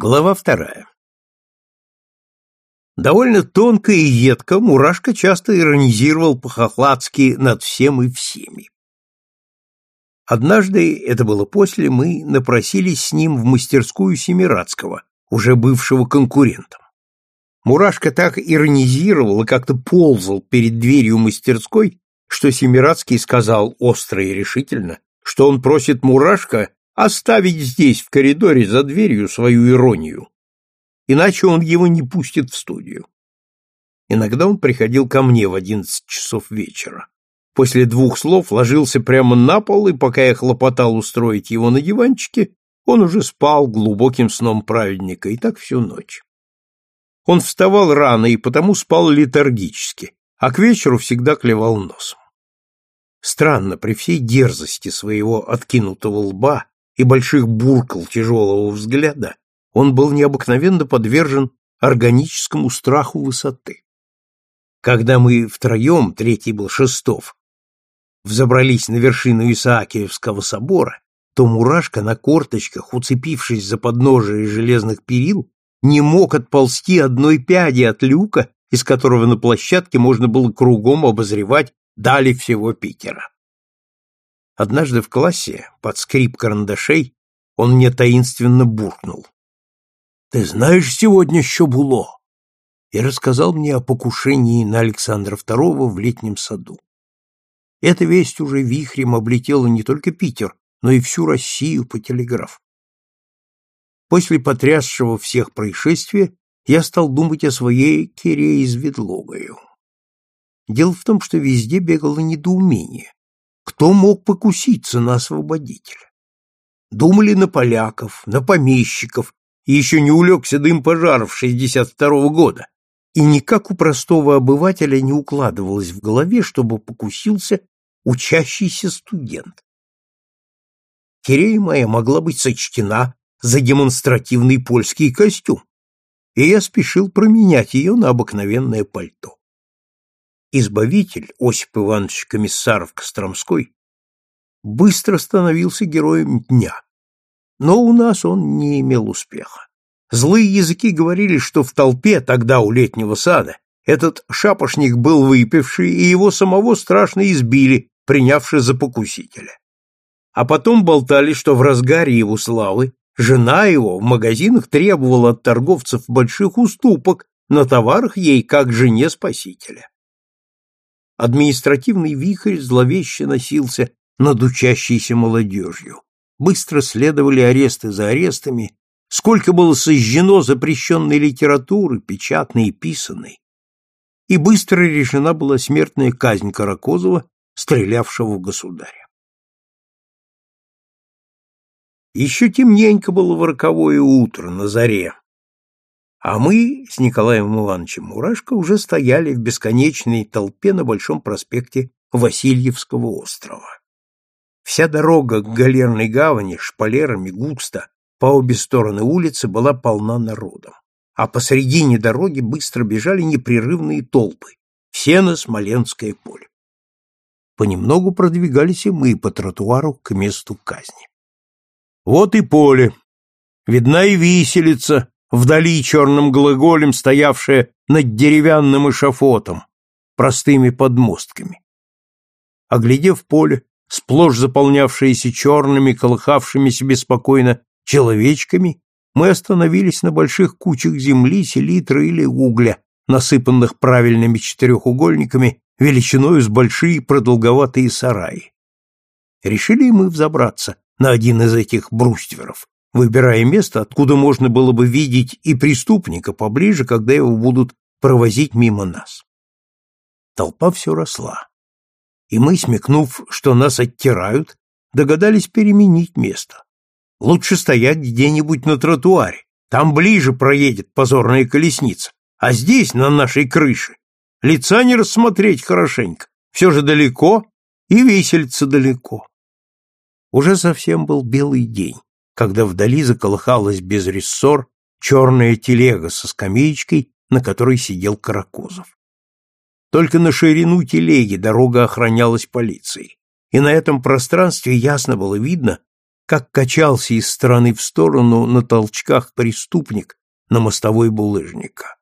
Глава вторая. Довольно тонко и едко Мурашка часто иронизировал по-хохладски над всем и всеми. Однажды, это было после, мы напросились с ним в мастерскую Семирадского, уже бывшего конкурентом. Мурашка так иронизировал и как-то ползал перед дверью мастерской, что Семирадский сказал остро и решительно, что он просит Мурашка оставить здесь, в коридоре, за дверью свою иронию. Иначе он его не пустит в студию. Иногда он приходил ко мне в одиннадцать часов вечера. После двух слов ложился прямо на пол, и пока я хлопотал устроить его на диванчике, он уже спал глубоким сном праведника, и так всю ночь. Он вставал рано и потому спал летаргически, а к вечеру всегда клевал носом. Странно, при всей дерзости своего откинутого лба и больших буркал тяжелого взгляда, он был необыкновенно подвержен органическому страху высоты. Когда мы втроем, третий был Шестов, взобрались на вершину Исаакиевского собора, то Мурашка на корточках, уцепившись за подножие железных перил, не мог отползти одной пяди от люка, из которого на площадке можно было кругом обозревать дали всего Питера. Однажды в классе, под скрип карандашей, он мне таинственно буркнул. «Ты знаешь сегодня, что было?» И рассказал мне о покушении на Александра II в летнем саду. Эта весть уже вихрем облетела не только Питер, но и всю Россию по телеграфу. После потрясшего всех происшествия я стал думать о своей Кире Изведлогою. Дело в том, что везде бегало недоумение. Кто мог покуситься на освободителя? Думали на поляков, на помещиков, и еще не улегся дым пожаров 62-го года, и никак у простого обывателя не укладывалось в голове, чтобы покусился учащийся студент. Кирея моя могла быть сочтена за демонстративный польский костюм, и я спешил променять ее на обыкновенное пальто избавитель Осип Иванович Комиссаров-Костромской быстро становился героем дня. Но у нас он не имел успеха. Злые языки говорили, что в толпе тогда у летнего сада этот шапошник был выпивший, и его самого страшно избили, принявши за покусителя. А потом болтали, что в разгаре его славы жена его в магазинах требовала от торговцев больших уступок на товарах ей как жене спасителя. Административный вихрь зловеще носился над учащейся молодежью. Быстро следовали аресты за арестами, сколько было сожжено запрещенной литературы, печатной и писанной. И быстро решена была смертная казнь Каракозова, стрелявшего в государя. Еще темненько было в роковое утро на заре, а мы с Николаем Ивановичем Мурашко уже стояли в бесконечной толпе на Большом проспекте Васильевского острова. Вся дорога к галерной гавани шпалерами густо по обе стороны улицы была полна народом, а посредине дороги быстро бежали непрерывные толпы, все на Смоленское поле. Понемногу продвигались и мы по тротуару к месту казни. Вот и поле. Видна и виселица, вдали черным глаголем стоявшая над деревянным эшафотом, простыми подмостками. Оглядев поле, сплошь заполнявшееся черными, колыхавшимися беспокойно человечками, мы остановились на больших кучах земли, селитры или угля, насыпанных правильными четырехугольниками величиной с большие продолговатые сараи. Решили мы взобраться на один из этих брустверов, выбирая место, откуда можно было бы видеть и преступника поближе, когда его будут провозить мимо нас. Толпа все росла, и мы, смекнув, что нас оттирают, догадались переменить место. Лучше стоять где-нибудь на тротуаре, там ближе проедет позорная колесница, а здесь, на нашей крыше, лица не рассмотреть хорошенько, все же далеко и весельца далеко. Уже совсем был белый день когда вдали заколыхалась без рессор черная телега со скамеечкой, на которой сидел Каракозов. Только на ширину телеги дорога охранялась полицией, и на этом пространстве ясно было видно, как качался из стороны в сторону на толчках преступник на мостовой булыжника.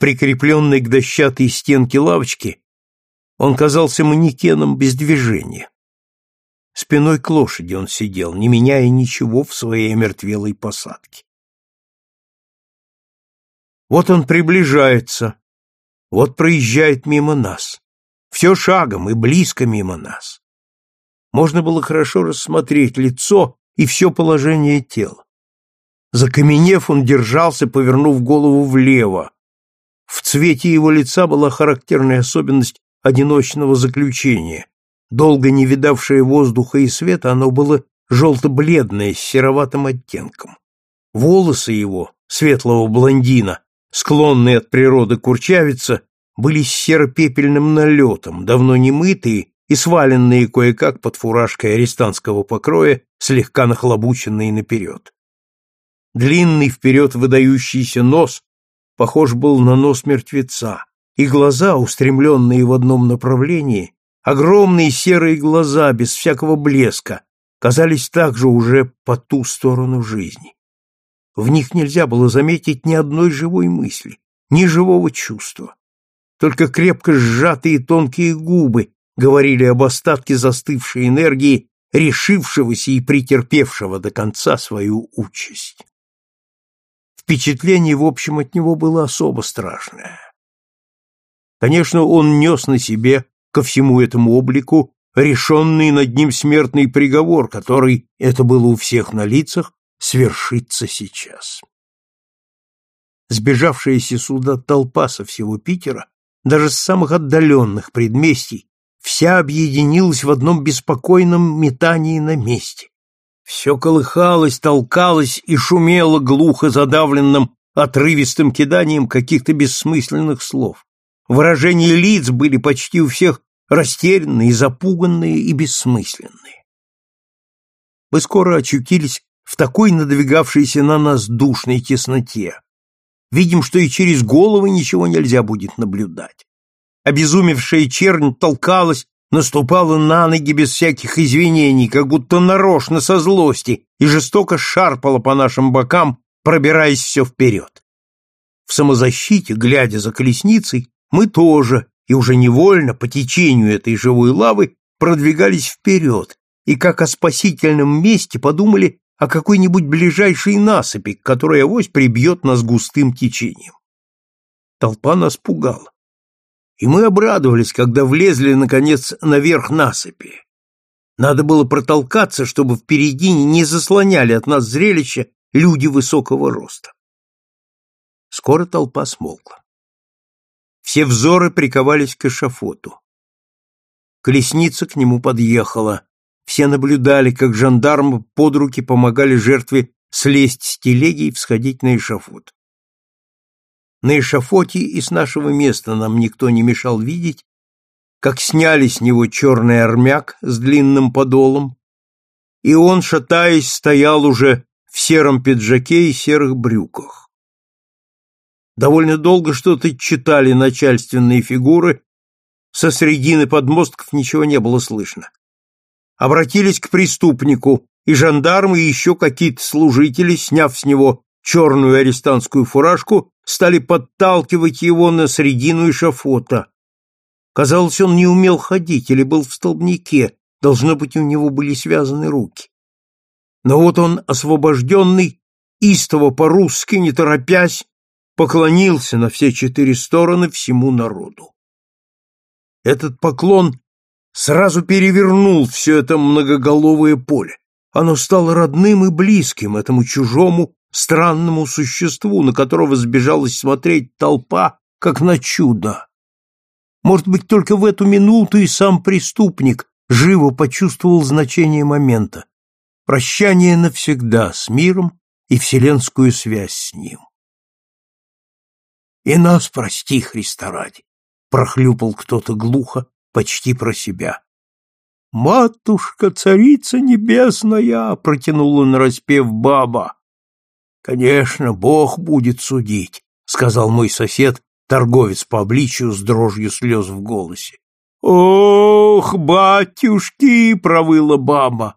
Прикрепленный к дощатой стенке лавочки, он казался манекеном без движения. Спиной к лошади он сидел, не меняя ничего в своей омертвелой посадке. Вот он приближается, вот проезжает мимо нас. Все шагом и близко мимо нас. Можно было хорошо рассмотреть лицо и все положение тела. Закаменев, он держался, повернув голову влево. В цвете его лица была характерная особенность одиночного заключения. Долго не видавшее воздуха и света, оно было желто-бледное, с сероватым оттенком. Волосы его, светлого блондина, склонные от природы курчавиться, были с серо-пепельным налетом, давно не мытые и сваленные кое-как под фуражкой арестантского покроя, слегка нахлобученные наперед. Длинный вперед выдающийся нос похож был на нос мертвеца, и глаза, устремленные в одном направлении, огромные серые глаза без всякого блеска, казались также уже по ту сторону жизни. В них нельзя было заметить ни одной живой мысли, ни живого чувства. Только крепко сжатые тонкие губы говорили об остатке застывшей энергии, решившегося и претерпевшего до конца свою участь. Впечатление, в общем, от него было особо страшное. Конечно, он нес на себе ко всему этому облику решенный над ним смертный приговор, который, это было у всех на лицах, свершится сейчас. Сбежавшаяся сюда толпа со всего Питера, даже с самых отдаленных предместий, вся объединилась в одном беспокойном метании на месте. Все колыхалось, толкалось и шумело глухо задавленным отрывистым киданием каких-то бессмысленных слов. Выражения лиц были почти у всех растерянные, запуганные и бессмысленные. Мы скоро очутились в такой надвигавшейся на нас душной тесноте. Видим, что и через головы ничего нельзя будет наблюдать. Обезумевшая чернь толкалась, наступала на ноги без всяких извинений, как будто нарочно со злости, и жестоко шарпала по нашим бокам, пробираясь все вперед. В самозащите, глядя за колесницей, мы тоже, и уже невольно, по течению этой живой лавы, продвигались вперед, и как о спасительном месте подумали о какой-нибудь ближайшей насыпи, которая авось прибьет нас густым течением. Толпа нас пугала. И мы обрадовались, когда влезли, наконец, наверх насыпи. Надо было протолкаться, чтобы впереди не заслоняли от нас зрелище люди высокого роста. Скоро толпа смолкла. Все взоры приковались к эшафоту. Колесница к нему подъехала. Все наблюдали, как жандармы под руки помогали жертве слезть с телеги и всходить на эшафот. На эшафоте и с нашего места нам никто не мешал видеть, как сняли с него черный армяк с длинным подолом, и он, шатаясь, стоял уже в сером пиджаке и серых брюках. Довольно долго что-то читали начальственные фигуры, со средины подмостков ничего не было слышно обратились к преступнику, и жандармы и еще какие-то служители, сняв с него черную арестантскую фуражку, стали подталкивать его на средину эшафота. Казалось, он не умел ходить или был в столбнике, должно быть, у него были связаны руки. Но вот он, освобожденный, истово по-русски, не торопясь, поклонился на все четыре стороны всему народу. Этот поклон сразу перевернул все это многоголовое поле. Оно стало родным и близким этому чужому, странному существу, на которого сбежалась смотреть толпа, как на чудо. Может быть, только в эту минуту и сам преступник живо почувствовал значение момента. Прощание навсегда с миром и вселенскую связь с ним. «И нас прости, Христа ради!» — прохлюпал кто-то глухо, почти про себя. «Матушка, царица небесная!» — протянула нараспев баба. «Конечно, Бог будет судить», — сказал мой сосед, торговец по обличию с дрожью слез в голосе. «Ох, батюшки!» — провыла баба.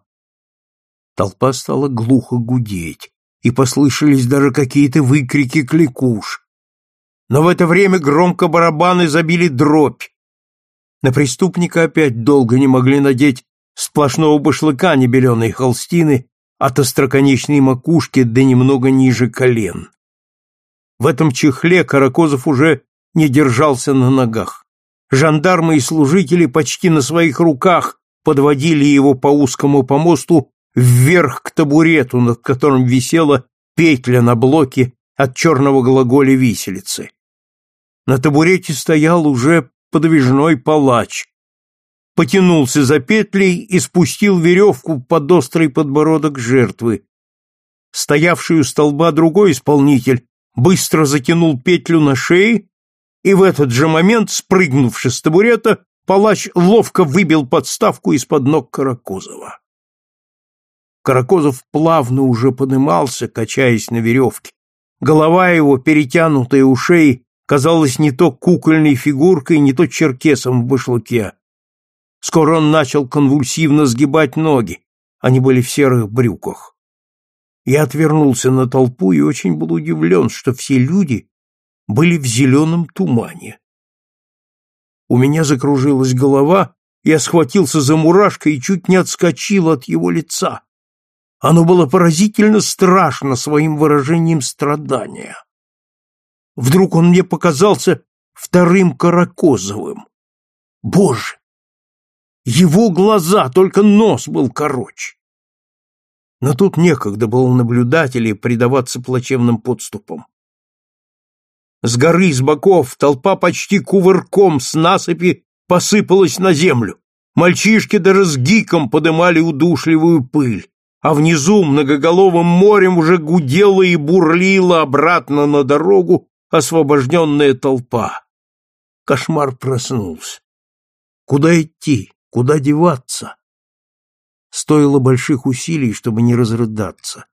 Толпа стала глухо гудеть, и послышались даже какие-то выкрики кликуш. Но в это время громко барабаны забили дробь. На преступника опять долго не могли надеть сплошного башлыка небеленой холстины от остроконечной макушки до немного ниже колен. В этом чехле Каракозов уже не держался на ногах. Жандармы и служители почти на своих руках подводили его по узкому помосту вверх к табурету, над которым висела петля на блоке от черного глаголя виселицы. На табурете стоял уже подвижной палач. Потянулся за петлей и спустил веревку под острый подбородок жертвы. Стоявший у столба другой исполнитель быстро затянул петлю на шее, и в этот же момент, спрыгнувши с табурета, палач ловко выбил подставку из-под ног Каракозова. Каракозов плавно уже подымался, качаясь на веревке. Голова его, перетянутая у шеи, казалась не то кукольной фигуркой, не то черкесом в башлыке. Скоро он начал конвульсивно сгибать ноги, они были в серых брюках. Я отвернулся на толпу и очень был удивлен, что все люди были в зеленом тумане. У меня закружилась голова, я схватился за мурашкой и чуть не отскочил от его лица. Оно было поразительно страшно своим выражением страдания. Вдруг он мне показался вторым Каракозовым. Боже! Его глаза, только нос был короче. Но тут некогда было наблюдать или предаваться плачевным подступам. С горы, с боков, толпа почти кувырком с насыпи посыпалась на землю. Мальчишки даже с гиком подымали удушливую пыль а внизу многоголовым морем уже гудела и бурлила обратно на дорогу освобожденная толпа. Кошмар проснулся. Куда идти? Куда деваться? Стоило больших усилий, чтобы не разрыдаться.